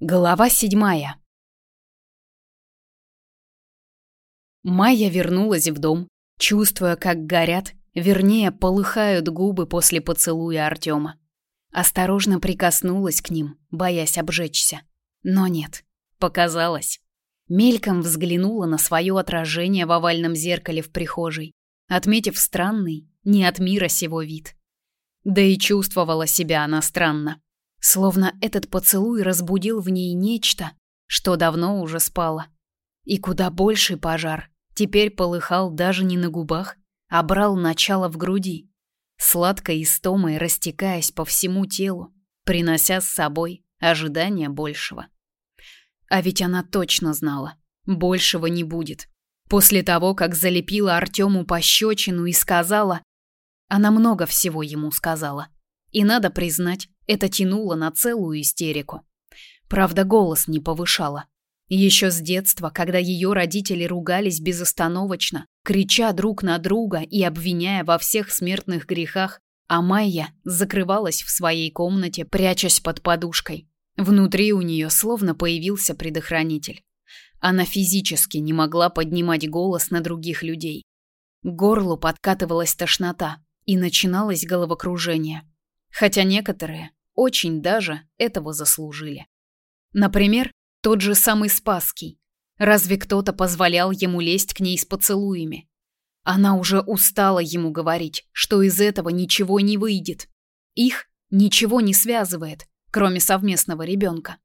Глава седьмая. Майя вернулась в дом, чувствуя, как горят, вернее, полыхают губы после поцелуя Артема. Осторожно прикоснулась к ним, боясь обжечься. Но нет, показалось. Мельком взглянула на свое отражение в овальном зеркале в прихожей, отметив странный, не от мира сего вид. Да и чувствовала себя она странно. Словно этот поцелуй разбудил в ней нечто, что давно уже спало. И куда больший пожар теперь полыхал даже не на губах, а брал начало в груди, сладкой истомой растекаясь по всему телу, принося с собой ожидание большего. А ведь она точно знала, большего не будет. После того, как залепила Артему пощечину и сказала... Она много всего ему сказала. И надо признать, это тянуло на целую истерику. Правда, голос не повышала. Еще с детства, когда ее родители ругались безостановочно, крича друг на друга и обвиняя во всех смертных грехах, а Майя закрывалась в своей комнате, прячась под подушкой. Внутри у нее словно появился предохранитель. Она физически не могла поднимать голос на других людей. К горлу подкатывалась тошнота, и начиналось головокружение. Хотя некоторые очень даже этого заслужили. Например, тот же самый Спасский. Разве кто-то позволял ему лезть к ней с поцелуями? Она уже устала ему говорить, что из этого ничего не выйдет. Их ничего не связывает, кроме совместного ребенка.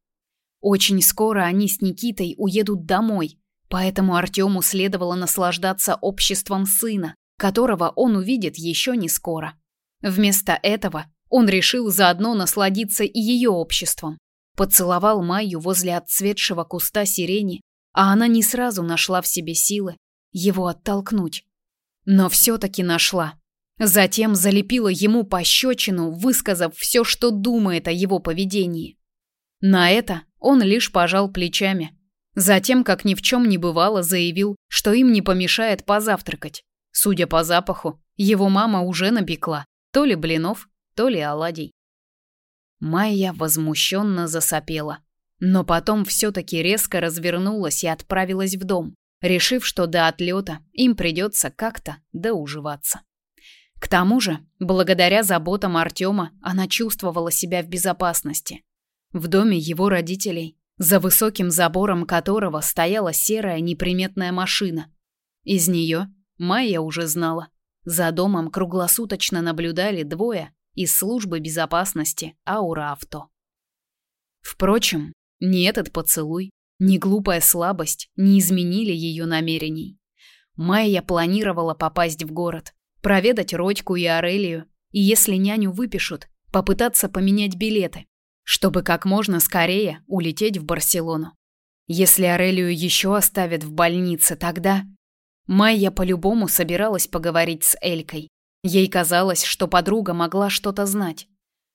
Очень скоро они с Никитой уедут домой, поэтому Артему следовало наслаждаться обществом сына, которого он увидит еще не скоро. Вместо этого он решил заодно насладиться и ее обществом. Поцеловал Майю возле отцветшего куста сирени, а она не сразу нашла в себе силы его оттолкнуть. Но все-таки нашла. Затем залепила ему пощечину, высказав все, что думает о его поведении. На это он лишь пожал плечами. Затем, как ни в чем не бывало, заявил, что им не помешает позавтракать. Судя по запаху, его мама уже напекла то ли блинов, то ли оладий. Майя возмущенно засопела, но потом все-таки резко развернулась и отправилась в дом, решив, что до отлета им придется как-то доуживаться. К тому же, благодаря заботам Артема, она чувствовала себя в безопасности. В доме его родителей, за высоким забором которого стояла серая неприметная машина. Из нее Майя уже знала. За домом круглосуточно наблюдали двое из службы безопасности Аура Авто. Впрочем, ни этот поцелуй, ни глупая слабость не изменили ее намерений. Майя планировала попасть в город, проведать Родьку и Арелию, и если няню выпишут, попытаться поменять билеты, чтобы как можно скорее улететь в Барселону. Если Арелию еще оставят в больнице, тогда Майя по-любому собиралась поговорить с Элькой, Ей казалось, что подруга могла что-то знать.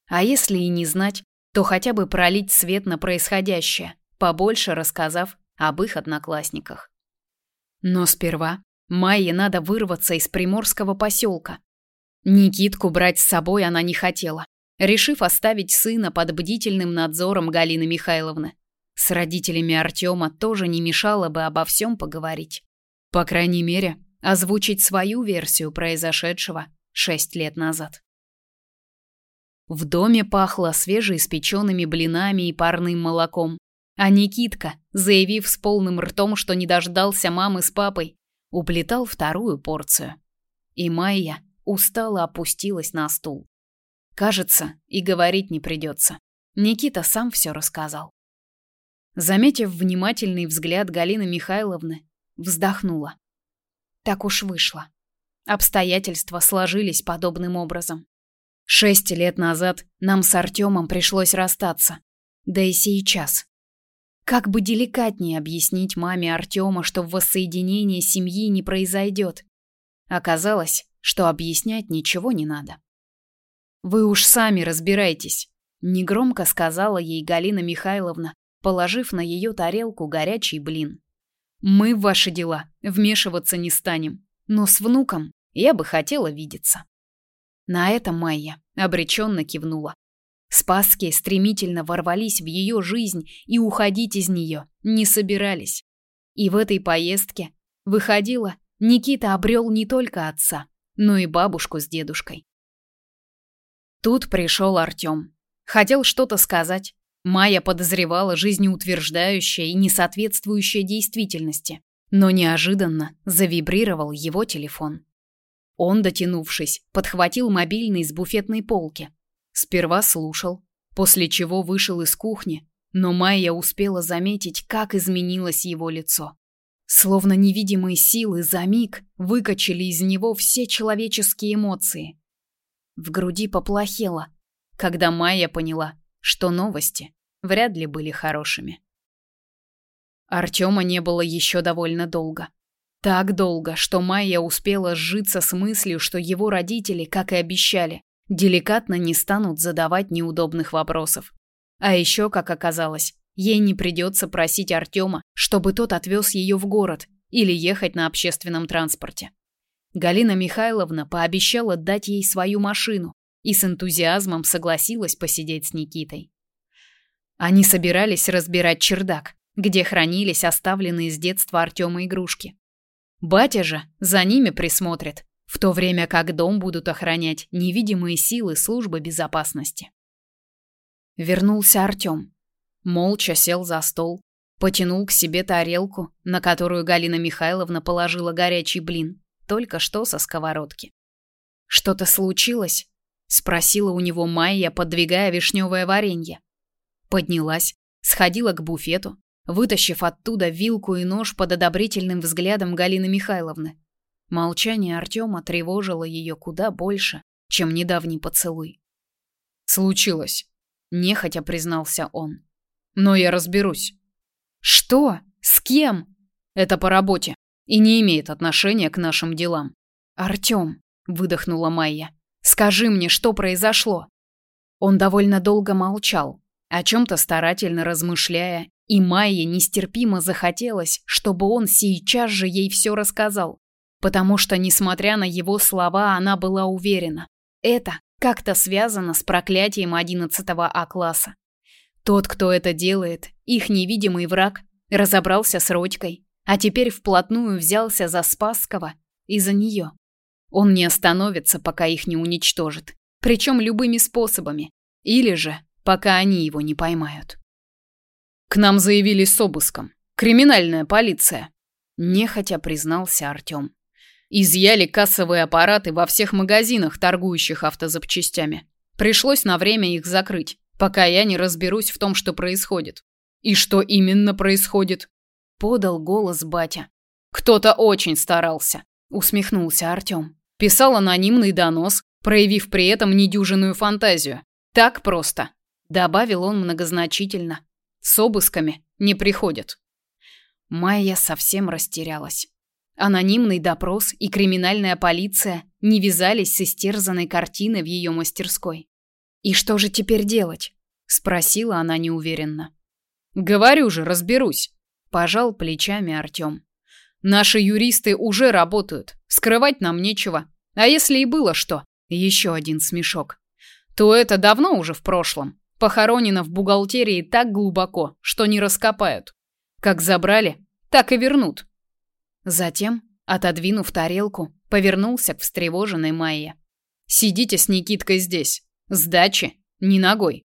А если и не знать, то хотя бы пролить свет на происходящее, побольше рассказав об их одноклассниках. Но сперва Майе надо вырваться из приморского поселка. Никитку брать с собой она не хотела, решив оставить сына под бдительным надзором Галины Михайловны. С родителями Артема тоже не мешало бы обо всем поговорить. По крайней мере, озвучить свою версию произошедшего шесть лет назад. В доме пахло свежеиспеченными блинами и парным молоком. А Никитка, заявив с полным ртом, что не дождался мамы с папой, уплетал вторую порцию. И Майя устало опустилась на стул. Кажется, и говорить не придется. Никита сам все рассказал. Заметив внимательный взгляд Галины Михайловны, вздохнула. Так уж вышло. Обстоятельства сложились подобным образом. Шесть лет назад нам с Артемом пришлось расстаться. Да и сейчас. Как бы деликатнее объяснить маме Артема, что воссоединение семьи не произойдет? Оказалось, что объяснять ничего не надо. «Вы уж сами разбирайтесь», — негромко сказала ей Галина Михайловна, положив на ее тарелку горячий блин. «Мы в ваши дела вмешиваться не станем, но с внуком я бы хотела видеться. На это Майя обреченно кивнула. Спасские стремительно ворвались в ее жизнь и уходить из нее не собирались. И в этой поездке, выходило, Никита обрел не только отца, но и бабушку с дедушкой. Тут пришел Артем. Хотел что-то сказать. Майя подозревала жизнеутверждающее и несоответствующее действительности. Но неожиданно завибрировал его телефон. Он, дотянувшись, подхватил мобильный с буфетной полки. Сперва слушал, после чего вышел из кухни, но Майя успела заметить, как изменилось его лицо. Словно невидимые силы за миг выкачали из него все человеческие эмоции. В груди поплохело, когда Майя поняла, что новости вряд ли были хорошими. Артема не было еще довольно долго. Так долго, что Майя успела сжиться с мыслью, что его родители, как и обещали, деликатно не станут задавать неудобных вопросов. А еще, как оказалось, ей не придется просить Артема, чтобы тот отвез ее в город или ехать на общественном транспорте. Галина Михайловна пообещала дать ей свою машину и с энтузиазмом согласилась посидеть с Никитой. Они собирались разбирать чердак, где хранились оставленные с детства Артема игрушки. Батя же за ними присмотрит, в то время как дом будут охранять невидимые силы службы безопасности. Вернулся Артем. Молча сел за стол, потянул к себе тарелку, на которую Галина Михайловна положила горячий блин, только что со сковородки. «Что-то случилось?» — спросила у него Майя, подвигая вишневое варенье. Поднялась, сходила к буфету, вытащив оттуда вилку и нож под одобрительным взглядом Галины Михайловны. Молчание Артема тревожило ее куда больше, чем недавний поцелуй. «Случилось», — нехотя признался он. «Но я разберусь». «Что? С кем?» «Это по работе и не имеет отношения к нашим делам». «Артем», — выдохнула Майя, — «скажи мне, что произошло?» Он довольно долго молчал, о чем-то старательно размышляя и Майе нестерпимо захотелось, чтобы он сейчас же ей все рассказал, потому что, несмотря на его слова, она была уверена. Это как-то связано с проклятием 11 А-класса. Тот, кто это делает, их невидимый враг, разобрался с Родькой, а теперь вплотную взялся за Спасского и за нее. Он не остановится, пока их не уничтожит, причем любыми способами, или же пока они его не поймают. К нам заявились с обыском. Криминальная полиция. Нехотя признался Артем. Изъяли кассовые аппараты во всех магазинах, торгующих автозапчастями. Пришлось на время их закрыть, пока я не разберусь в том, что происходит. И что именно происходит? Подал голос батя. Кто-то очень старался, усмехнулся Артем. Писал анонимный донос, проявив при этом недюжинную фантазию. Так просто, добавил он многозначительно, с обысками не приходят. Майя совсем растерялась. Анонимный допрос и криминальная полиция не вязались с истерзанной картиной в ее мастерской. «И что же теперь делать?» – спросила она неуверенно. «Говорю же, разберусь», – пожал плечами Артем. «Наши юристы уже работают, скрывать нам нечего. А если и было что, еще один смешок, то это давно уже в прошлом. Похоронено в бухгалтерии так глубоко, что не раскопают. Как забрали, так и вернут. Затем, отодвинув тарелку, повернулся к встревоженной Майе. Сидите с Никиткой здесь. Сдачи не ногой.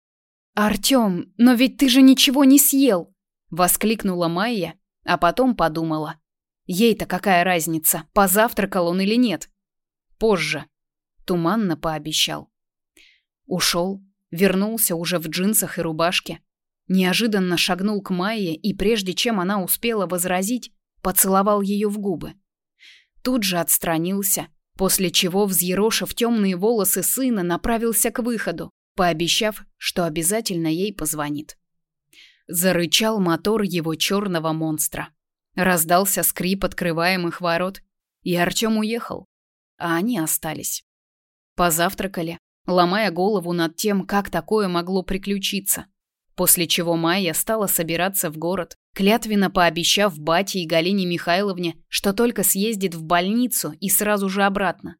Артём, но ведь ты же ничего не съел, воскликнула Майя, а потом подумала: ей-то какая разница, позавтракал он или нет? Позже, туманно пообещал. Ушел, вернулся уже в джинсах и рубашке, неожиданно шагнул к Майе и прежде чем она успела возразить, поцеловал ее в губы. Тут же отстранился, после чего, взъерошив темные волосы сына, направился к выходу, пообещав, что обязательно ей позвонит. Зарычал мотор его черного монстра. Раздался скрип открываемых ворот, и Артем уехал, а они остались. Позавтракали, ломая голову над тем, как такое могло приключиться. После чего Майя стала собираться в город, клятвенно пообещав Бате и Галине Михайловне, что только съездит в больницу и сразу же обратно.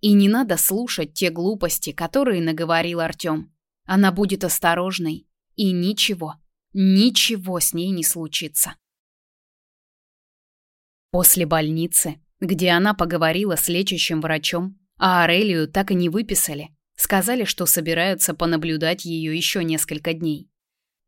И не надо слушать те глупости, которые наговорил Артем. Она будет осторожной, и ничего, ничего с ней не случится. После больницы, где она поговорила с лечащим врачом, а Арелию так и не выписали, сказали, что собираются понаблюдать ее еще несколько дней.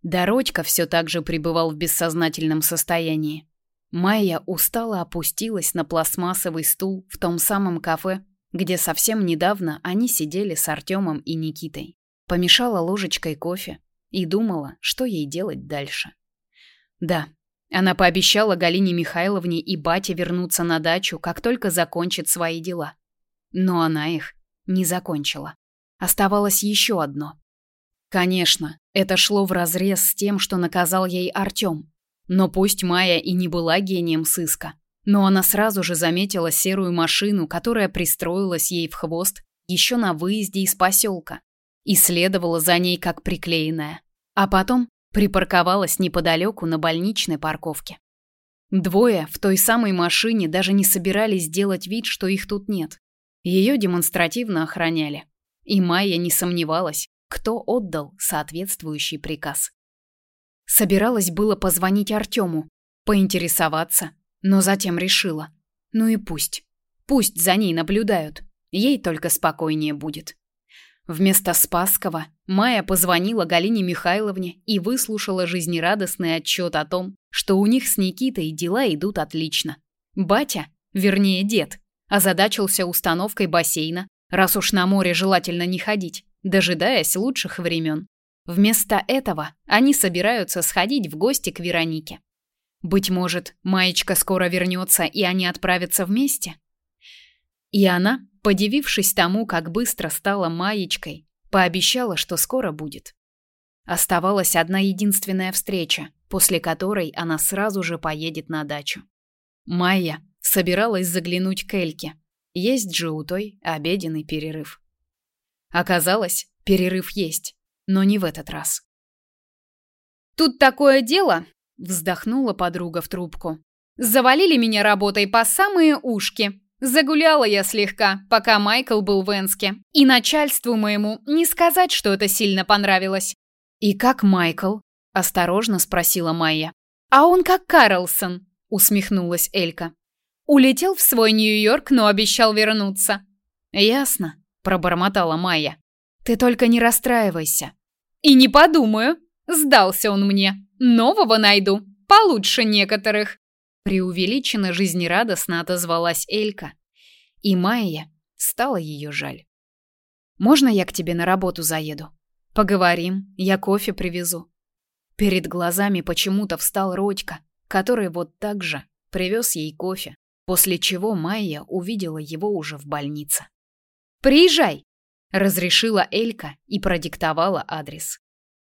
Дородька все так же пребывал в бессознательном состоянии. Майя устало опустилась на пластмассовый стул в том самом кафе, где совсем недавно они сидели с Артемом и Никитой. Помешала ложечкой кофе и думала, что ей делать дальше. Да, она пообещала Галине Михайловне и бате вернуться на дачу, как только закончит свои дела. Но она их не закончила. Оставалось еще одно. Конечно, это шло вразрез с тем, что наказал ей Артем. Но пусть Майя и не была гением сыска, но она сразу же заметила серую машину, которая пристроилась ей в хвост еще на выезде из поселка и следовала за ней как приклеенная. А потом припарковалась неподалеку на больничной парковке. Двое в той самой машине даже не собирались делать вид, что их тут нет. Ее демонстративно охраняли. И Майя не сомневалась, кто отдал соответствующий приказ. Собиралась было позвонить Артему, поинтересоваться, но затем решила. Ну и пусть. Пусть за ней наблюдают. Ей только спокойнее будет. Вместо Спасского Майя позвонила Галине Михайловне и выслушала жизнерадостный отчет о том, что у них с Никитой дела идут отлично. Батя, вернее дед, озадачился установкой бассейна, раз уж на море желательно не ходить, дожидаясь лучших времен. Вместо этого они собираются сходить в гости к Веронике. Быть может, Маечка скоро вернется, и они отправятся вместе? И она, подивившись тому, как быстро стала Маечкой, пообещала, что скоро будет. Оставалась одна единственная встреча, после которой она сразу же поедет на дачу. Майя собиралась заглянуть к Эльке. Есть же у той обеденный перерыв. Оказалось, перерыв есть, но не в этот раз. «Тут такое дело!» — вздохнула подруга в трубку. «Завалили меня работой по самые ушки. Загуляла я слегка, пока Майкл был в Энске. И начальству моему не сказать, что это сильно понравилось». «И как Майкл?» — осторожно спросила Майя. «А он как Карлсон», — усмехнулась Элька. «Улетел в свой Нью-Йорк, но обещал вернуться». «Ясно», пробормотала Майя. Ты только не расстраивайся. И не подумаю. Сдался он мне. Нового найду, получше некоторых. Преувеличенно жизнерадостно отозвалась Элька. И Майя стало ее жаль. Можно я к тебе на работу заеду? Поговорим, я кофе привезу. Перед глазами почему-то встал Родька, который вот так же привез ей кофе, после чего Майя увидела его уже в больнице. Приезжай!» — разрешила Элька и продиктовала адрес.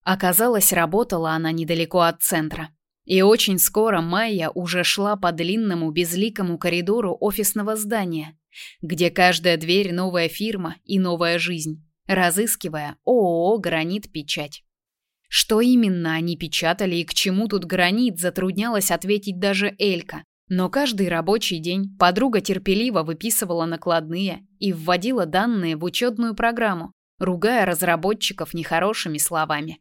Оказалось, работала она недалеко от центра. И очень скоро Майя уже шла по длинному безликому коридору офисного здания, где каждая дверь новая фирма и новая жизнь, разыскивая ООО «Гранит Печать». Что именно они печатали и к чему тут гранит, затруднялось ответить даже Элька, но каждый рабочий день подруга терпеливо выписывала накладные и вводила данные в учетную программу, ругая разработчиков нехорошими словами.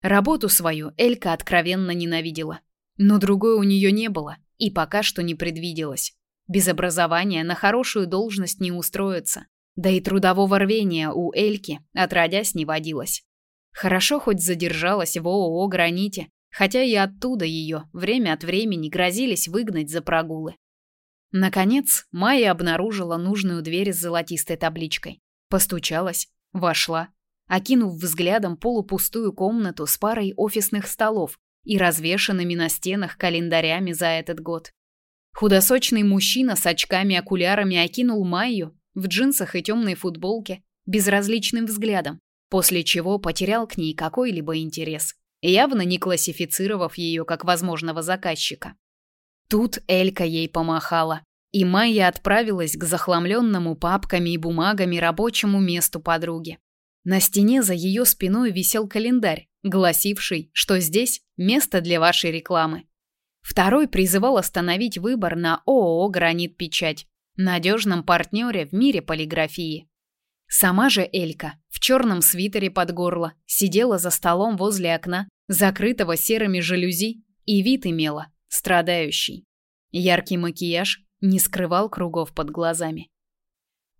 Работу свою Элька откровенно ненавидела, но другой у нее не было и пока что не предвиделось. Без образования на хорошую должность не устроиться, да и трудового рвения у Эльки отродясь не водилось. Хорошо хоть задержалась в ООО «Граните», хотя и оттуда ее время от времени грозились выгнать за прогулы. Наконец, Майя обнаружила нужную дверь с золотистой табличкой. Постучалась, вошла, окинув взглядом полупустую комнату с парой офисных столов и развешанными на стенах календарями за этот год. Худосочный мужчина с очками-окулярами окинул Майю в джинсах и темной футболке безразличным взглядом, после чего потерял к ней какой-либо интерес явно не классифицировав ее как возможного заказчика. Тут Элька ей помахала, и Майя отправилась к захламленному папками и бумагами рабочему месту подруги. На стене за ее спиной висел календарь, гласивший, что здесь место для вашей рекламы. Второй призывал остановить выбор на ООО «Гранит Печать», надежном партнере в мире полиграфии. Сама же Элька черном свитере под горло сидела за столом возле окна, закрытого серыми жалюзи, и вид имела страдающий. Яркий макияж не скрывал кругов под глазами.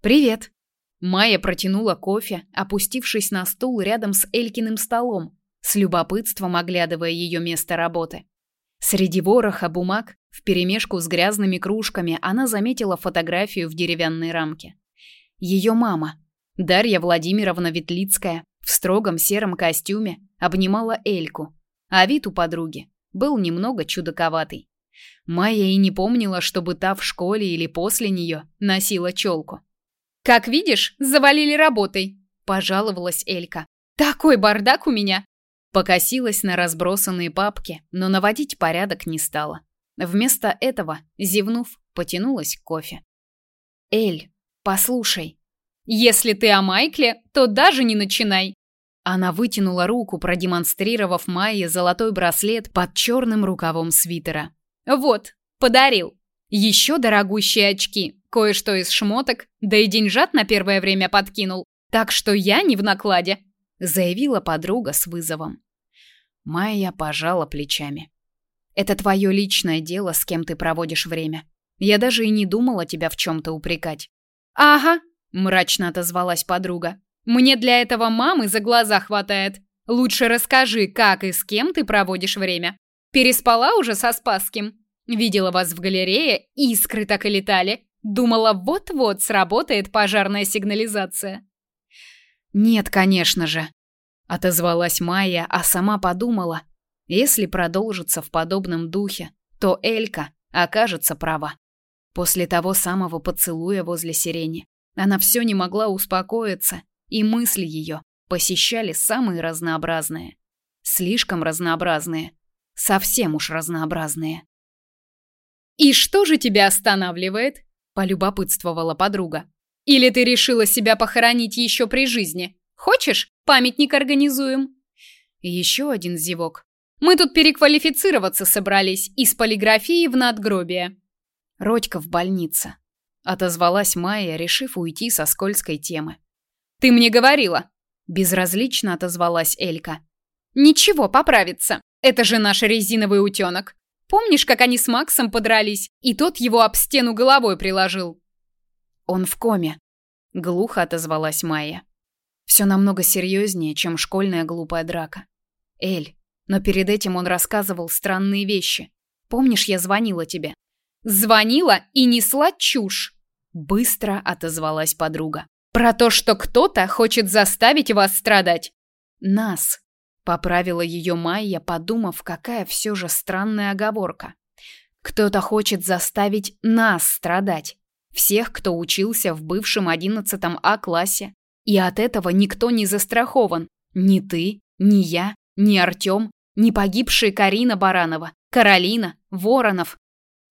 «Привет!» Майя протянула кофе, опустившись на стул рядом с Элькиным столом, с любопытством оглядывая ее место работы. Среди вороха бумаг, вперемешку с грязными кружками, она заметила фотографию в деревянной рамке. Ее мама, Дарья Владимировна Ветлицкая, в строгом сером костюме, обнимала Эльку, а вид у подруги был немного чудаковатый. Майя и не помнила, чтобы та в школе или после нее носила челку. «Как видишь, завалили работой», – пожаловалась Элька. «Такой бардак у меня!» Покосилась на разбросанные папки, но наводить порядок не стала. Вместо этого, зевнув, потянулась к кофе. «Эль, послушай». «Если ты о Майкле, то даже не начинай». Она вытянула руку, продемонстрировав Майе золотой браслет под черным рукавом свитера. «Вот, подарил. Еще дорогущие очки, кое-что из шмоток, да и деньжат на первое время подкинул. Так что я не в накладе заявила подруга с вызовом. Майя пожала плечами. Это твое личное дело, с кем ты проводишь время. Я даже и не думала тебя в чем то упрекать. Ага, мрачно отозвалась подруга. Мне для этого мамы за глаза хватает. Лучше расскажи, как и с кем ты проводишь время. Переспала уже со Спасским? Видела вас в галерее, искры так и летали. Думала, вот-вот сработает пожарная сигнализация. Нет, конечно же, отозвалась Майя, а сама подумала, если продолжится в подобном духе, то Элька окажется права. После того самого поцелуя возле сирени она все не могла успокоиться, и мысли ее посещали самые разнообразные. Слишком разнообразные. Совсем уж разнообразные. «И что же тебя останавливает?» – полюбопытствовала подруга. Или ты решила себя похоронить еще при жизни? Хочешь, памятник организуем?» Еще один зевок. «Мы тут переквалифицироваться собрались из полиграфии в надгробие». «Родька в больнице», — отозвалась Майя, решив уйти со скользкой темы. «Ты мне говорила». Безразлично отозвалась Элька. «Ничего, поправится. Это же наш резиновый утенок. Помнишь, как они с Максом подрались, и тот его об стену головой приложил?» Он в коме, глухо отозвалась Майя. Все намного серьезнее, чем школьная глупая драка. Эль, но перед этим он рассказывал странные вещи. Помнишь, я звонила тебе? Звонила и несла чушь, быстро отозвалась подруга. Про то, что кто-то хочет заставить вас страдать. Нас, поправила ее Майя, подумав, какая все же странная оговорка. Кто-то хочет заставить нас страдать всех, кто учился в бывшем 11 А классе. И от этого никто не застрахован. Ни ты, ни я, ни Артём, ни погибшая Карина Баранова, Каролина, Воронов.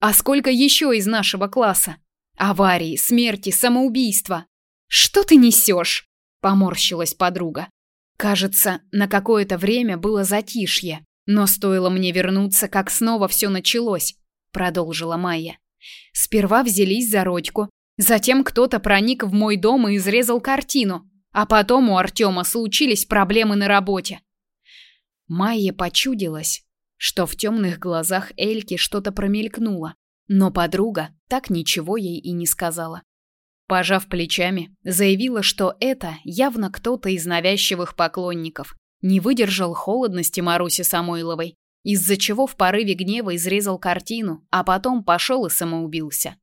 А сколько еще из нашего класса? Аварии, смерти, самоубийства. Что ты несешь? Поморщилась подруга. Кажется, на какое-то время было затишье, но стоило мне вернуться, как снова все началось, продолжила Майя. Сперва взялись за Родьку, затем кто-то проник в мой дом и изрезал картину, а потом у Артема случились проблемы на работе. Майе почудилось, что в темных глазах Эльки что-то промелькнуло, но подруга так ничего ей и не сказала. Пожав плечами, заявила, что это явно кто-то из навязчивых поклонников. Не выдержал холодности Маруси Самойловой из-за чего в порыве гнева изрезал картину, а потом пошел и самоубился.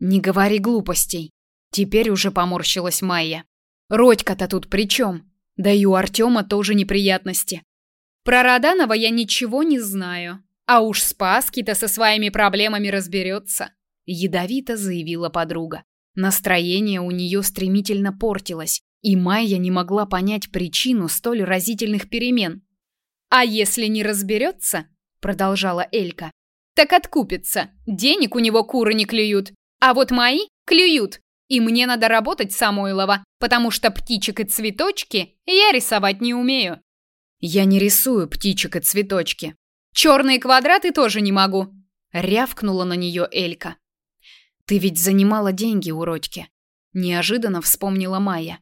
«Не говори глупостей!» Теперь уже поморщилась Майя. «Родька-то тут при чем? Да и у Артема тоже неприятности». «Про Роданова я ничего не знаю. А уж Спаски-то со своими проблемами разберется», ядовито заявила подруга. Настроение у нее стремительно портилось, и Майя не могла понять причину столь разительных перемен. А если не разберется, продолжала Элька, так откупится. Денег у него куры не клюют, а вот мои клюют. И мне надо работать, Самойлова, потому что птичек и цветочки я рисовать не умею. Я не рисую птичек и цветочки. Черные квадраты тоже не могу. Рявкнула на нее Элька. Ты ведь занимала деньги у Родьки. Неожиданно вспомнила Майя.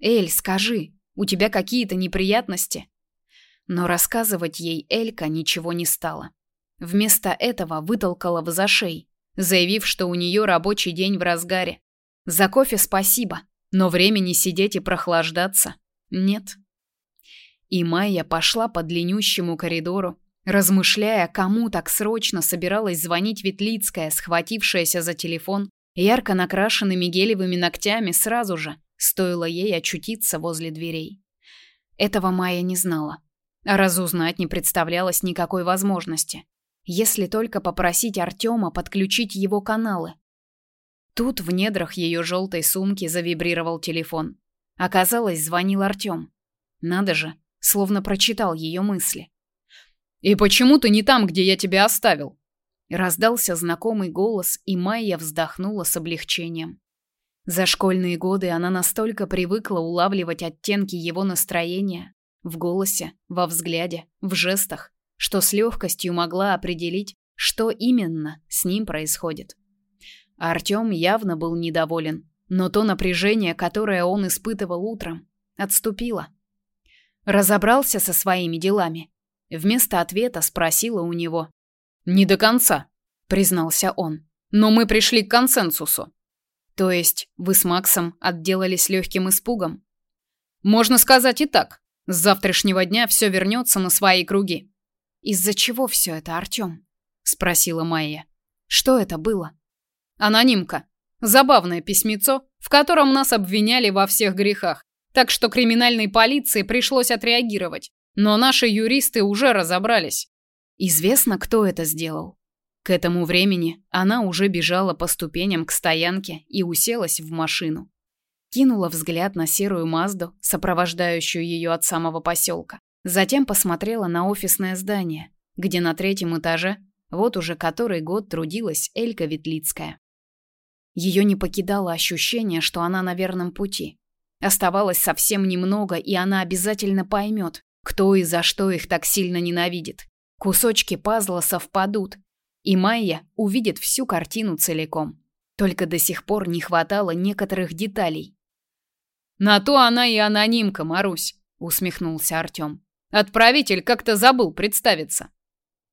Эль, скажи, у тебя какие-то неприятности?» Но рассказывать ей Элька ничего не стала. Вместо этого вытолкала в зашей, заявив, что у нее рабочий день в разгаре. За кофе спасибо, но времени сидеть и прохлаждаться нет. И Майя пошла по длиннющему коридору, размышляя, кому так срочно собиралась звонить Ветлицкая, схватившаяся за телефон, ярко накрашенными гелевыми ногтями сразу же, стоило ей очутиться возле дверей. Этого Майя не знала. А разузнать не представлялось никакой возможности. Если только попросить Артема подключить его каналы. Тут в недрах ее желтой сумки завибрировал телефон. Оказалось, звонил Артем. Надо же, словно прочитал ее мысли. «И почему ты не там, где я тебя оставил?» Раздался знакомый голос, и Майя вздохнула с облегчением. За школьные годы она настолько привыкла улавливать оттенки его настроения в голосе, во взгляде, в жестах, что с легкостью могла определить, что именно с ним происходит. Артем явно был недоволен, но то напряжение, которое он испытывал утром, отступило. Разобрался со своими делами. Вместо ответа спросила у него. «Не до конца», — признался он. «Но мы пришли к консенсусу». «То есть вы с Максом отделались легким испугом?» «Можно сказать и так. С завтрашнего дня все вернется на свои круги». «Из-за чего все это, Артем?» — спросила Майя. «Что это было?» «Анонимка. Забавное письмецо, в котором нас обвиняли во всех грехах. Так что криминальной полиции пришлось отреагировать. Но наши юристы уже разобрались. Известно, кто это сделал. К этому времени она уже бежала по ступеням к стоянке и уселась в машину. Кинула взгляд на серую Мазду, сопровождающую ее от самого поселка. Затем посмотрела на офисное здание, где на третьем этаже вот уже который год трудилась Элька Ветлицкая. Ее не покидало ощущение, что она на верном пути. Оставалось совсем немного, и она обязательно поймет, кто и за что их так сильно ненавидит. Кусочки пазла совпадут, и Майя увидит всю картину целиком. Только до сих пор не хватало некоторых деталей. «На то она и анонимка, Марусь», — усмехнулся Артем. «Отправитель как-то забыл представиться».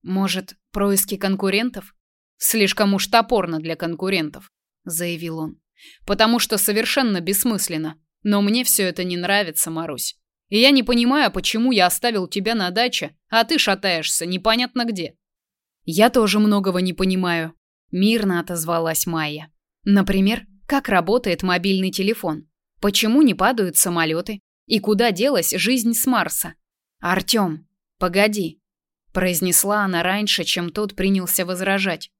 «Может, происки конкурентов?» «Слишком уж топорно для конкурентов», — заявил он. «Потому что совершенно бессмысленно. Но мне все это не нравится, Марусь. И я не понимаю, почему я оставил тебя на даче, а ты шатаешься непонятно где. Я тоже многого не понимаю, мирно отозвалась Майя. Например, как работает мобильный телефон? Почему не падают самолеты? И куда делась жизнь с Марса? Артём, погоди, произнесла она раньше, чем тот принялся возражать.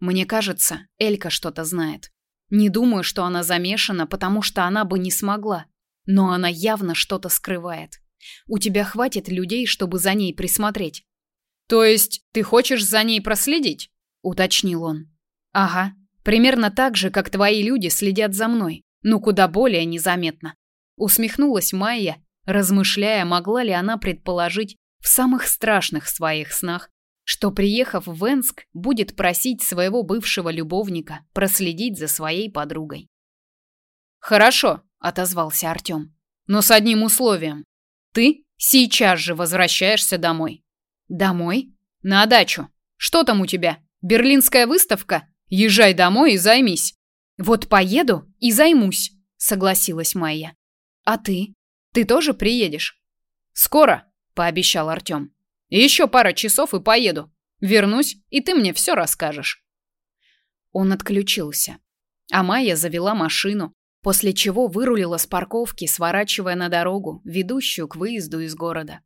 Мне кажется, Элька что-то знает. Не думаю, что она замешана, потому что она бы не смогла. Но она явно что-то скрывает. У тебя хватит людей, чтобы за ней присмотреть. То есть ты хочешь за ней проследить? уточнил он. Ага, примерно так же, как твои люди следят за мной, но куда более незаметно. Усмехнулась Майя, размышляя, могла ли она предположить в самых страшных своих снах, что, приехав в Венск, будет просить своего бывшего любовника проследить за своей подругой. «Хорошо», — отозвался Артем, — «но с одним условием. Ты сейчас же возвращаешься домой». «Домой?» «На дачу. Что там у тебя? Берлинская выставка? Езжай домой и займись». «Вот поеду и займусь», — согласилась Майя. «А ты? Ты тоже приедешь?» «Скоро», — пообещал Артем. Еще пара часов и поеду. Вернусь, и ты мне все расскажешь. Он отключился. А Майя завела машину, после чего вырулила с парковки, сворачивая на дорогу, ведущую к выезду из города.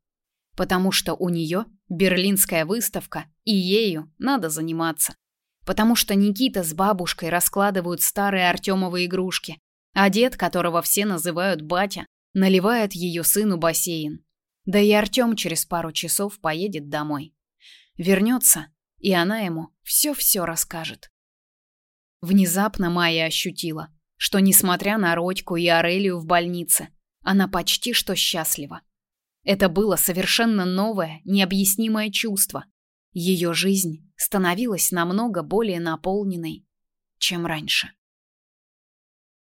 Потому что у нее берлинская выставка, и ею надо заниматься. Потому что Никита с бабушкой раскладывают старые Артемовы игрушки, а дед, которого все называют батя, наливает ее сыну бассейн. Да и Артём через пару часов поедет домой. Вернется, и она ему все-все расскажет. Внезапно Майя ощутила, что, несмотря на Родьку и Арелию в больнице, она почти что счастлива. Это было совершенно новое, необъяснимое чувство. Ее жизнь становилась намного более наполненной, чем раньше.